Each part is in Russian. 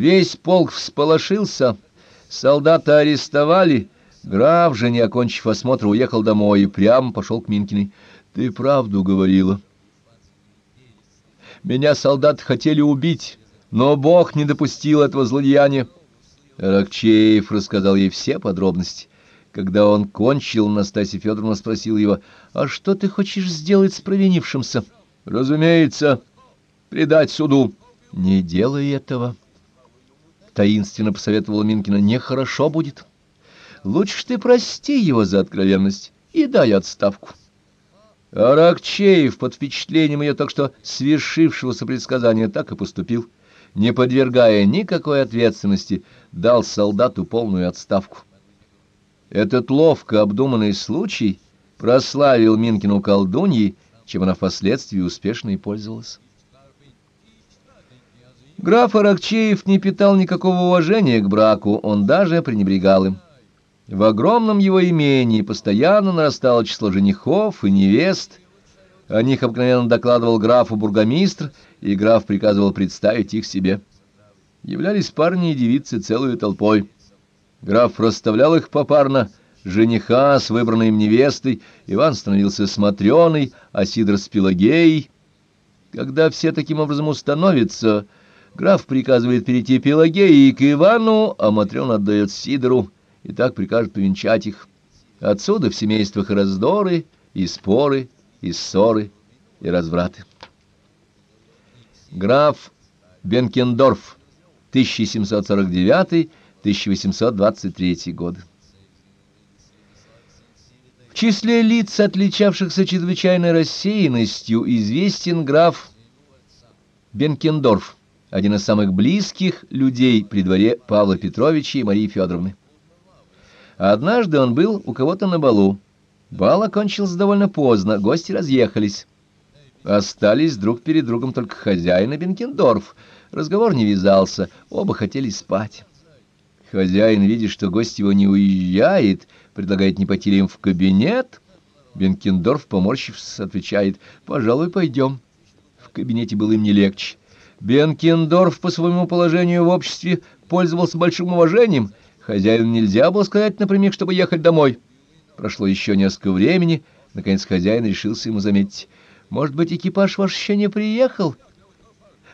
Весь полк всполошился, солдата арестовали, граф же, не окончив осмотр, уехал домой и прямо пошел к Минкиной. «Ты правду говорила». Меня солдаты хотели убить, но Бог не допустил этого злодеяния. Рокчеев рассказал ей все подробности. Когда он кончил, Настасья Федоровна спросила его, «А что ты хочешь сделать с провинившимся?» «Разумеется, предать суду». «Не делай этого», — таинственно посоветовала Минкина, — «нехорошо будет. Лучше ты прости его за откровенность и дай отставку». Аракчеев под впечатлением ее так что свершившегося предсказания так и поступил, не подвергая никакой ответственности, дал солдату полную отставку. Этот ловко обдуманный случай прославил Минкину колдуньи, чем она впоследствии успешно и пользовалась. Граф Аракчеев не питал никакого уважения к браку, он даже пренебрегал им. В огромном его имении постоянно нарастало число женихов и невест. О них обыкновенно докладывал графу бургомистр, и граф приказывал представить их себе. Являлись парни и девицы целой толпой. Граф расставлял их попарно, жениха с выбранной им невестой, Иван становился смотреный, а Сидор с Пелагеей. Когда все таким образом установятся, граф приказывает перейти Пелагеи к Ивану, а Матрен отдает Сидору и так прикажет повенчать их. Отсюда в семействах и раздоры, и споры, и ссоры, и развраты. Граф Бенкендорф, 1749-1823 годы. В числе лиц, отличавшихся чрезвычайной рассеянностью, известен граф Бенкендорф, один из самых близких людей при дворе Павла Петровича и Марии Федоровны. Однажды он был у кого-то на балу. Бал окончился довольно поздно, гости разъехались. Остались друг перед другом только хозяин и Бенкендорф. Разговор не вязался, оба хотели спать. Хозяин, видя, что гость его не уезжает, предлагает не ли им в кабинет. Бенкендорф, поморщившись, отвечает, «Пожалуй, пойдем». В кабинете было им не легче. Бенкендорф по своему положению в обществе пользовался большим уважением — Хозяину нельзя было сказать напрямик, чтобы ехать домой. Прошло еще несколько времени, наконец хозяин решился ему заметить. «Может быть, экипаж ваш еще не приехал?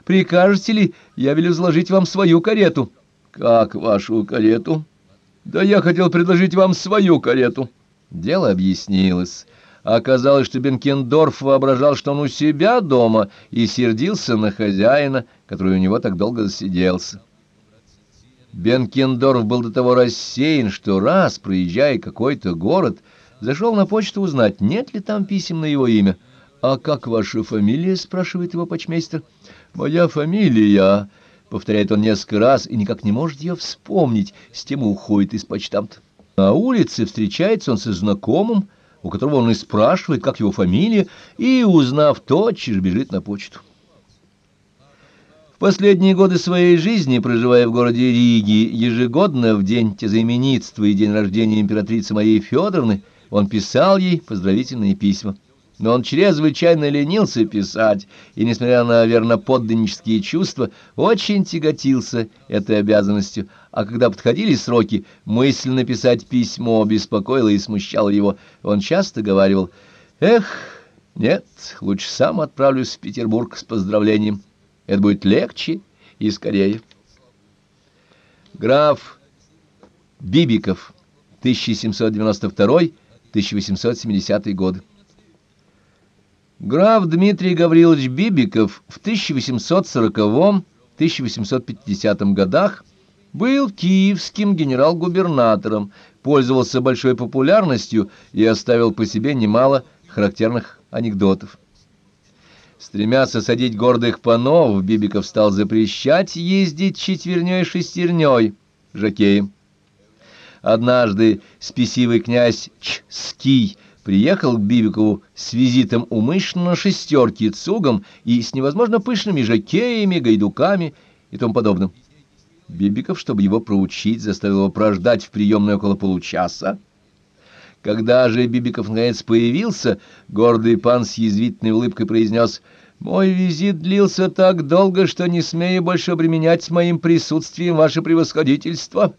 Прикажете ли, я велю заложить вам свою карету?» «Как вашу карету?» «Да я хотел предложить вам свою карету». Дело объяснилось. Оказалось, что Бенкендорф воображал, что он у себя дома, и сердился на хозяина, который у него так долго засиделся. Бенкендорф был до того рассеян, что раз, проезжая какой-то город, зашел на почту узнать, нет ли там писем на его имя. «А как ваша фамилия?» — спрашивает его почмейстер. «Моя фамилия...» — повторяет он несколько раз и никак не может ее вспомнить, с тем уходит из почтамта. На улице встречается он со знакомым, у которого он и спрашивает, как его фамилия, и, узнав, тотчас бежит на почту. В последние годы своей жизни, проживая в городе Риги, ежегодно в день тезаименитства и день рождения императрицы Марии Федоровны, он писал ей поздравительные письма. Но он чрезвычайно ленился писать, и, несмотря на верноподданнические чувства, очень тяготился этой обязанностью, а когда подходили сроки, мысль написать письмо беспокоила и смущала его. Он часто говаривал, «Эх, нет, лучше сам отправлюсь в Петербург с поздравлением». Это будет легче и скорее. Граф Бибиков, 1792-1870 годы. Граф Дмитрий Гаврилович Бибиков в 1840-1850 годах был киевским генерал-губернатором, пользовался большой популярностью и оставил по себе немало характерных анекдотов. Стремясь осадить гордых панов, Бибиков стал запрещать ездить четверней шестерней жакеем. Однажды спесивый князь Чский приехал к Бибикову с визитом умышленно на шестерке цугом и с невозможно пышными жакеями, гайдуками и тому подобным. Бибиков, чтобы его проучить, заставил его прождать в приемной около получаса, когда же Бибиков наконец появился, гордый пан с язвительной улыбкой произнес Мой визит длился так долго, что не смею больше обременять моим присутствием ваше превосходительство».